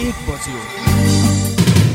एक बज्यो।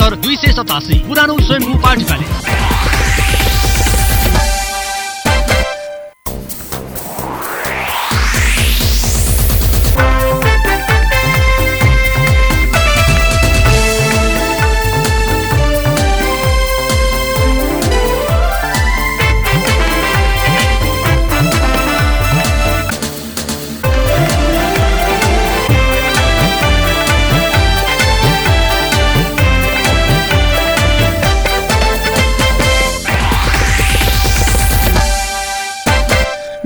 दुई सय सतासी पुरानो स्वयम्भू पार्टी प्यालेस।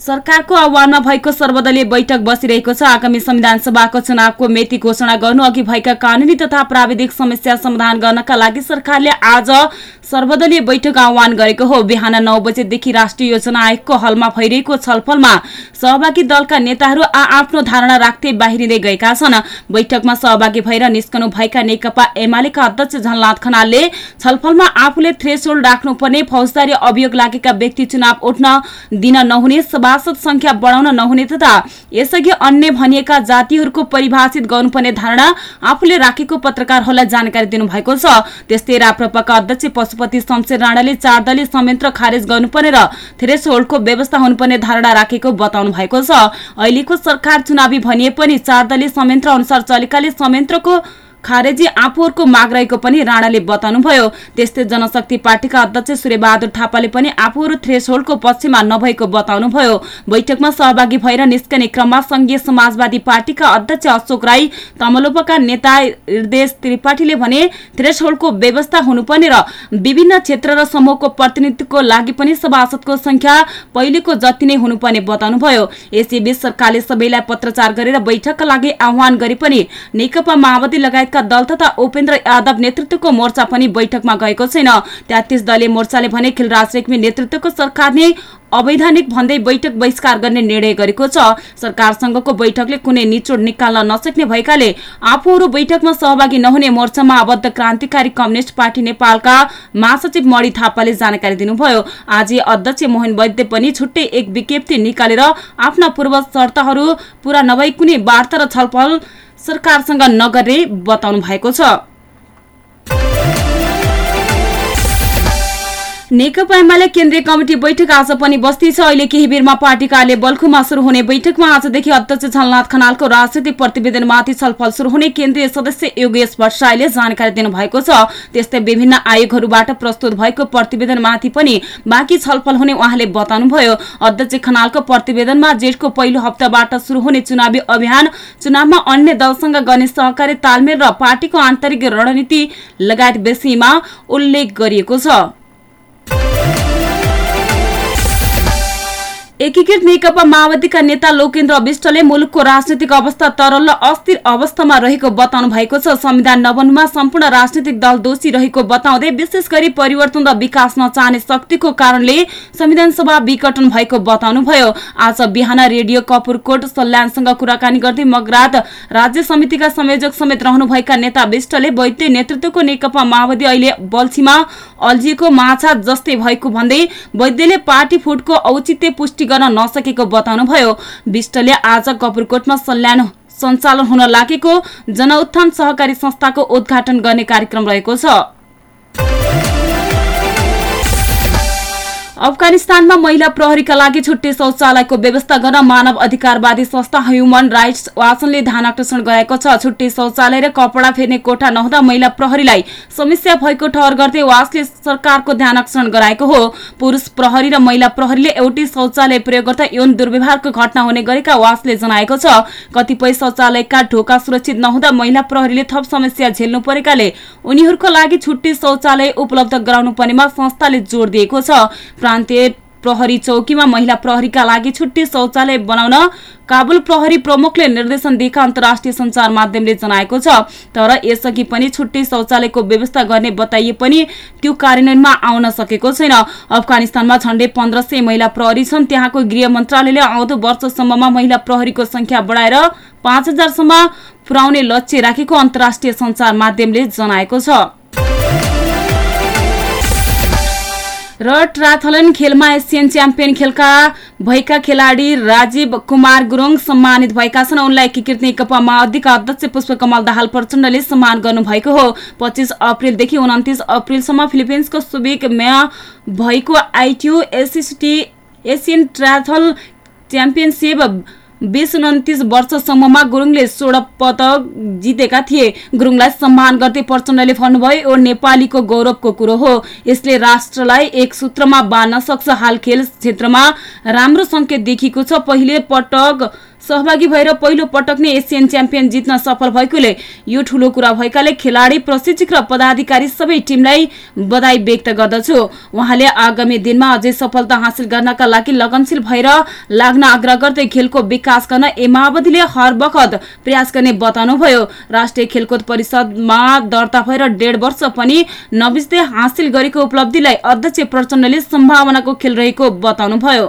सरकारको आह्वानमा भएको सर्वदलीय बैठक बसिरहेको छ। आगामी संविधान सभाको चुनावको मेति घोषणा गर्नु अघि भएका कानूनी तथा प्राविधिक समस्या समाधान गर्नका लागि सरकारले आज सर्वदलीय बैठक आह्वान गरेको हो। बिहान नौ बजेदेखि राष्ट्रिय योजना आयोगको हलमा भइरहेको छलफलमा सहभागी दलका नेताहरू आ आफ्नो धारणा राख्दै बाहिरिँदै गएका छन्। बैठकमा सहभागी भएर निस्कनु भएका नेकपा एमालेका अध्यक्ष झनलाथ खनालले छलफलमा आफूले थ्रेसोल्ड राख्नुपर्ने फौजदारी अभियोग लागेका व्यक्ति चुनाव उठ्न दिन नहुने सभासद संख्या बढाउन नहुने तथा यसअघि अन्य भनिएका जातिहरूको परिभाषित गर्नुपर्ने धारणा आफूले राखेको पत्रकारहरूलाई जानकारी दिनुभएको छ। त्यस्तै राप्रपाका अध्यक्ष पशुपति शमशेर राणाले चार दलीय संयन्त्र खारेज गर्नुपर्ने र थ्रेस होल्डको व्यवस्था हुनुपर्ने धारणा राखेको बताउनु भएको छ। अहिलेको सरकार चुनावी भनिए पनि चार दलीय संयन्त्र अनुसार चलेकाले संयन्त्रको खारेजी आफूहरूको माग रहेको पनि राणाले बताउनुभयो। त्यस्तै जनशक्ति पार्टीका अध्यक्ष सूर्यबहादुर थापाले पनि आफूहरू थ्रेसहोल्डको पक्षमा नभएको बताउनुभयो। बैठकमा सहभागी भएर निस्कने क्रममा संघीय समाजवादी पार्टीका अध्यक्ष अशोक राई तमलोपका नेता हृदय त्रिपाठीले भने थ्रेसहोल्डको व्यवस्था हुनुपर्ने र विभिन्न क्षेत्र र समूहको प्रतिनिधित्वको लागि पनि सभासदको संख्या पहिलेको जति नै हुनुपर्ने बताउनुभयो। यसैबीच सरकारले सबैलाई पत्रचार गरेर बैठकका लागि आह्वान गरे पनि नेकपा माओवादी लगायतका दल तथा उपेन्द्र यादव नेतृत्वको मोर्चा पनि बैठकमा गएको छैन। तेत्तिस दलीय मोर्चाले भने खिलराज रेग्मी नेतृत्वको सरकारले अवैधानिक भन्दै बैठक बहिष्कार गर्ने निर्णय गरेको छ। सरकारसँगको बैठकले कुनै निचोड निकाल्न नसक्ने भएकाले आफूहरू बैठकमा सहभागी नहुने मोर्चामा आबद्ध क्रान्तिकारी कम्युनिष्ट पार्टी नेपालका महासचिव मणि थापाले जानकारी दिनुभयो। आज अध्यक्ष मोहन वैद्य पनि छुट्टै एक विज्ञप्ति निकालेर आफ्ना पूर्व शर्तहरू पूरा नभई कुनै वार्ता र छलफल सरकारसँग नगर्ने बताउनु भएको छ। नेकपा एमाले केन्द्रीय कमिटी बैठक आज पनि बस्दैछ। अहिले केही बेरमा पार्टी कार्य बल्खुमा शुरू हुने बैठकमा आजदेखि अध्यक्ष झलनाथ खनालको राजनीतिक प्रतिवेदनमाथि छलफल शुरू हुने केन्द्रीय सदस्य योगेश भट्टराईले जानकारी दिनुभएको छ। त्यस्तै विभिन्न आयोगहरूबाट प्रस्तुत भएको प्रतिवेदनमाथि पनि बाँकी छलफल हुने उहाँले बताउनुभयो। अध्यक्ष खनालको प्रतिवेदनमा जेठको पहिलो हप्ताबाट शुरू हुने चुनावी अभियान चुनावमा अन्य दलसँग गर्ने सहकारी तालमेल र पार्टीको आन्तरिक रणनीति लगायत विषयमा उल्लेख गरिएको छ। एकीकृत नेकपा माओवादीका नेता लोकेन्द्र विष्टले मुलुकको राजनैतिक अवस्था तरल र अस्थिर अवस्थामा रहेको बताउनु भएको छ। संविधान नबन्नुमा सम्पूर्ण राजनैतिक दल दोषी रहेको बताउँदै विशेष गरी परिवर्तन र विकास नचाहने शक्तिको कारणले संविधान सभा विघटन भएको बताउनुभयो। आज बिहान रेडियो कपुरकोट सल्यानसँग कुराकानी गर्दै मगरात राज्य समितिका संयोजक समेत रहनुभएका नेता विष्टले वैद्य नेतृत्वको नेकपा माओवादी अहिले बल्छीमा अल्झिएको माछा जस्तै भएको भन्दै वैद्यले पार्टी फुटको औचित्य पुष्टि गर्न नसकेको बताउनुभयो। विष्टले आज कपुरकोटमा सल्यान सञ्चालन हुन लागेको जनउत्थान सहकारी संस्थाको उद्घाटन गर्ने कार्यक्रम रहेको छ। अफगानिस्तानमा महिला प्रहरीका लागि छुट्टै शौचालयको व्यवस्था गर्न मानव अधिकारवादी संस्था ह्युमन राइट्स वाचनले ध्यान आकर्षण गराएको छ। छुट्टै शौचालय र कपडा फेर्ने कोठा नहुँदा महिला प्रहरीलाई समस्या भएको ठहर गर्दै वासले सरकारको ध्यान आकर्षण गराएको हो। पुरुष प्रहरी र महिला प्रहरीले एउटै शौचालय प्रयोग गर्दा यौन दुर्व्यवहारको घटना हुने गरेका वासले जनाएको छ। कतिपय शौचालयका ढोका सुरक्षित नहुँदा महिला प्रहरीले थप समस्या झेल्नु परेकाले उनीहरूको लागि छुट्टै शौचालय उपलब्ध गराउनु पर्नेमा संस्थाले जोड़ दिएको छ। प्रान्तीय प्रहरी चौकीमा महिला प्रहरीका लागि छुट्टी शौचालय बनाउन काबुल प्रहरी प्रमुखले निर्देशन दिएका अन्तर्राष्ट्रिय संचार माध्यमले जनाएको छ। तर यसअघि पनि छुट्टी शौचालयको व्यवस्था गर्ने बताइए पनि त्यो कार्यान्वयनमा आउन सकेको छैन। अफगानिस्तानमा झण्डै पन्ध्र सय महिला प्रहरी छन्। त्यहाँको गृह मन्त्रालयले आउँदो वर्षसम्ममा महिला प्रहरीको संख्या बढाएर पाँच हजारसम्म पुर्याउने लक्ष्य राखेको अन्तर्राष्ट्रिय संचार माध्यमले जनाएको छ। र ट्राथलन खेलमा एसियन च्याम्पियन खेलका भएका खेलाडी राजीव कुमार गुरुङ सम्मानित भएका छन्। उनलाई एकीकृत नेकपा माओवादीका अध्यक्ष पुष्पकमल दाहाल प्रचण्डले सम्मान गर्नुभएको हो। पच्चिस अप्रेलदेखि उन्तिस अप्रेलसम्म फिलिपिन्सको सुबिकमा भएको आइटियु एसिसिटी एसियन ट्राथल च्याम्पियनसिप बिस उन्तिस वर्षसम्ममा गुरुङले सोह्र पदक जितेका थिए। गुरुङलाई सम्मान गर्दै प्रचण्डले भन्नुभयो यो नेपालीको गौरवको कुरो हो। यसले राष्ट्रलाई एक सूत्रमा बाँध्न सक्छ। हाल खेल क्षेत्रमा राम्रो संकेत देखिएको छ। पहिले पटक सहभागी भएर पहिलो पटक नै एसियन च्याम्पियन जित्न सफल भएकोले यो ठूलो कुरा भएकाले खेलाडी प्रशिक्षक र पदाधिकारी सबै टिमलाई बधाई व्यक्त गर्दछु। उहाँले आगामी दिनमा अझै सफलता हासिल गर्नका लागि लगनशील भएर लाग्न आग्रह गर्दै खेलको विकास गर्न ए माओवादीले हर बखत प्रयास गर्ने बताउनुभयो। राष्ट्रिय खेलकुद परिषदमा दर्ता भएर डेढ वर्ष पनि नबिच्दै हासिल गरेको उपलब्धिलाई अध्यक्ष प्रचण्डले सम्भावनाको खेल रहेको बताउनुभयो।